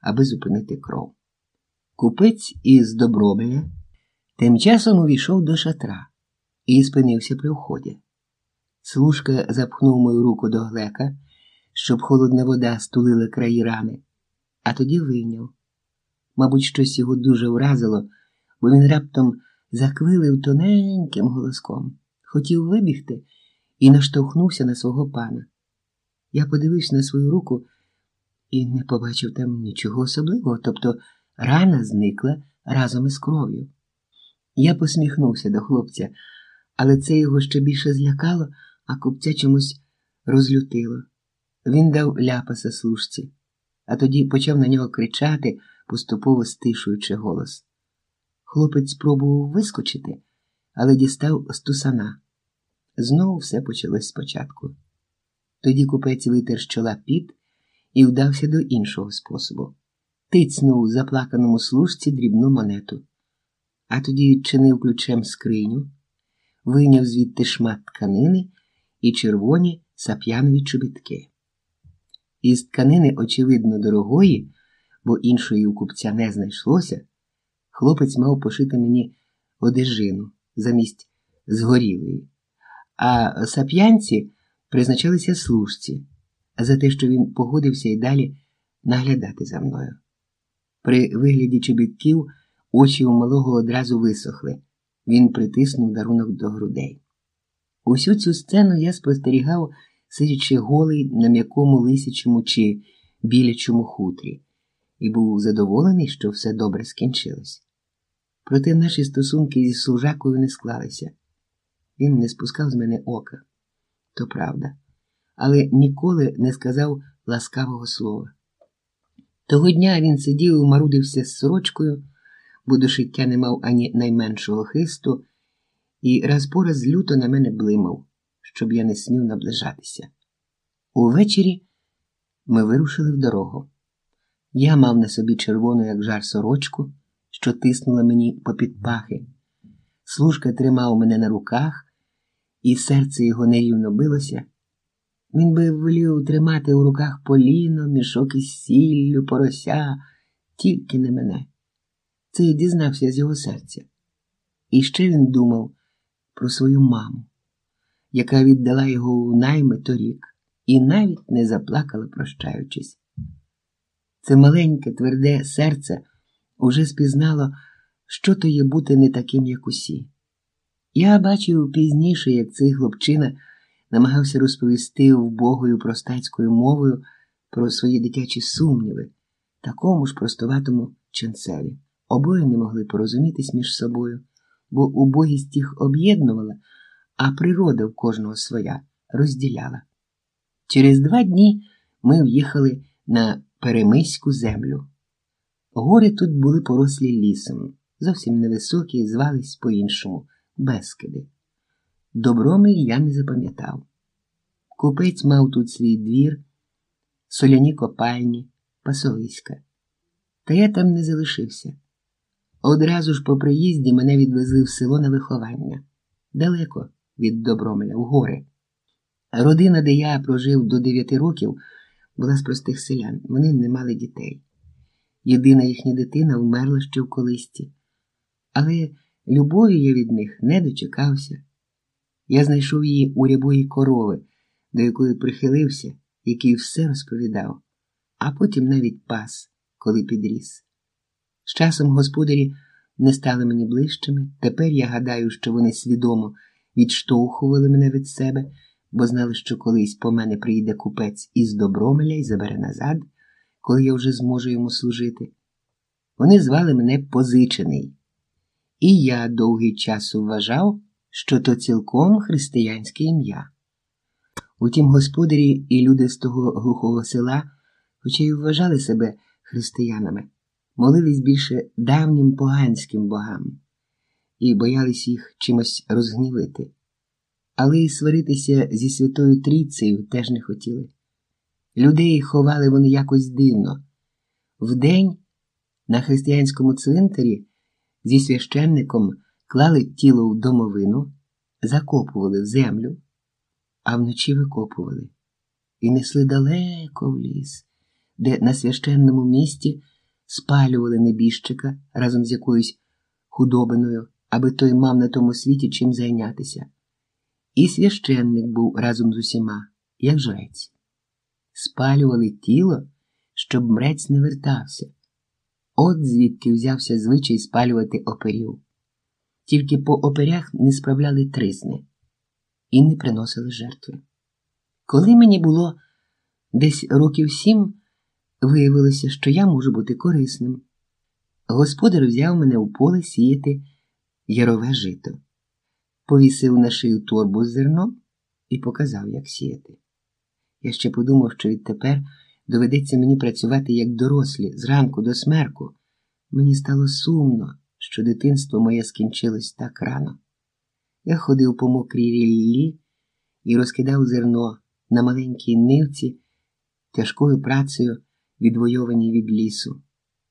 аби зупинити кров. Купець із Добробеля тим часом увійшов до шатра і спинився при вході. Служка запхнув мою руку до глека, щоб холодна вода стулила краї рани, а тоді вийняв. Мабуть, щось його дуже вразило, бо він раптом заквилив тоненьким голоском, хотів вибігти і наштовхнувся на свого пана. Я подивився на свою руку і не побачив там нічого особливого, тобто рана зникла разом із кров'ю. Я посміхнувся до хлопця, але це його ще більше злякало, а купця чомусь розлютило. Він дав ляпаса служці, а тоді почав на нього кричати, поступово стишуючи голос. Хлопець спробував вискочити, але дістав стусана. Знову все почалось спочатку. Тоді купець витер з чола піт і вдався до іншого способу. Тицнув заплаканому служці дрібну монету, а тоді відчинив ключем скриню, вийняв звідти шмат тканини і червоні сап'янові чобітки. Із тканини, очевидно, дорогої, бо іншої у купця не знайшлося, хлопець мав пошити мені одежину замість згорілої, а сап'янці призначалися служці за те, що він погодився і далі наглядати за мною. При вигляді чобітків очі у малого одразу висохли. Він притиснув дарунок до грудей. Усю цю сцену я спостерігав, сидячи голий на м'якому лисячому чи білячому хутрі, і був задоволений, що все добре скінчилось. Проте наші стосунки зі служакою не склалися. Він не спускав з мене ока, то правда, але ніколи не сказав ласкавого слова. Того дня він сидів і марудився з сорочкою, бо до шиття не мав ані найменшого хисту, і раз по раз люто на мене блимав, щоб я не смів наближатися. Увечері ми вирушили в дорогу. Я мав на собі червону, як жар сорочку, що тиснула мені попід пахи. Служка тримав мене на руках, і серце його нерівно билося. Він би волів тримати у руках поліно, мішок із сіллю, порося, тільки не мене. Це я дізнався з його серця. І ще він думав про свою маму, яка віддала його у найми торік, і навіть не заплакала, прощаючись. Це маленьке, тверде серце уже спізнало, що то є бути не таким, як усі. Я бачив пізніше, як цей хлопчина намагався розповісти вбогою простацькою мовою про свої дитячі сумніви, такому ж простоватому ченцеві. Обоє не могли порозумітись між собою, бо убогість їх об'єднувала, а природа в кожного своя розділяла. Через два дні ми в'їхали на перемиську землю. Гори тут були порослі лісом, зовсім невисокі, звались по-іншому Бескиди. Добромиль я не запам'ятав. Купець мав тут свій двір, соляні копальні, пасовиська. Та я там не залишився. Одразу ж по приїзді мене відвезли в село на виховання, далеко від Добромеля, в гори. Родина, де я прожив до дев'яти років, була з простих селян. Вони не мали дітей. Єдина їхня дитина вмерла ще в колисті. Але любові я від них не дочекався. Я знайшов її у рябої корови, до якої прихилився, який все розповідав, а потім навіть пас, коли підріс. З часом господарі не стали мені ближчими. Тепер я гадаю, що вони свідомо відштовхували мене від себе, бо знали, що колись по мене прийде купець із Добромеля і забере назад, коли я вже зможу йому служити. Вони звали мене Позичений, і я довгий час вважав, що то цілком християнське ім'я. Утім, господарі і люди з того глухого села, хоча й вважали себе християнами молились більше давнім поганським богам і боялись їх чимось розгнівити, але й сваритися зі Святою Трійцею теж не хотіли. Людей ховали вони якось дивно. Вдень на християнському цвинтарі зі священником клали тіло в домовину, закопували в землю, а вночі викопували і несли далеко в ліс, де на священному місті. спалювали небіжчика разом з якоюсь худобиною, аби той мав на тому світі чим зайнятися. І священник був разом з усіма, як жрець. Спалювали тіло, щоб мрець не вертався. От звідки взявся звичай спалювати оперів. Тільки по оперях не справляли тризни і не приносили жертви. Коли мені було десь років сім, виявилося, що я можу бути корисним. Господар взяв мене у поле сіяти ярове жито, повісив на шию торбу з зерном і показав, як сіяти. Я ще подумав, що відтепер доведеться мені працювати як дорослі, зранку до смерку. Мені стало сумно, що дитинство моє скінчилось так рано. Я ходив по мокрій ріллі і розкидав зерно на маленькій нивці, тяжкою працею, відвойованій від лісу.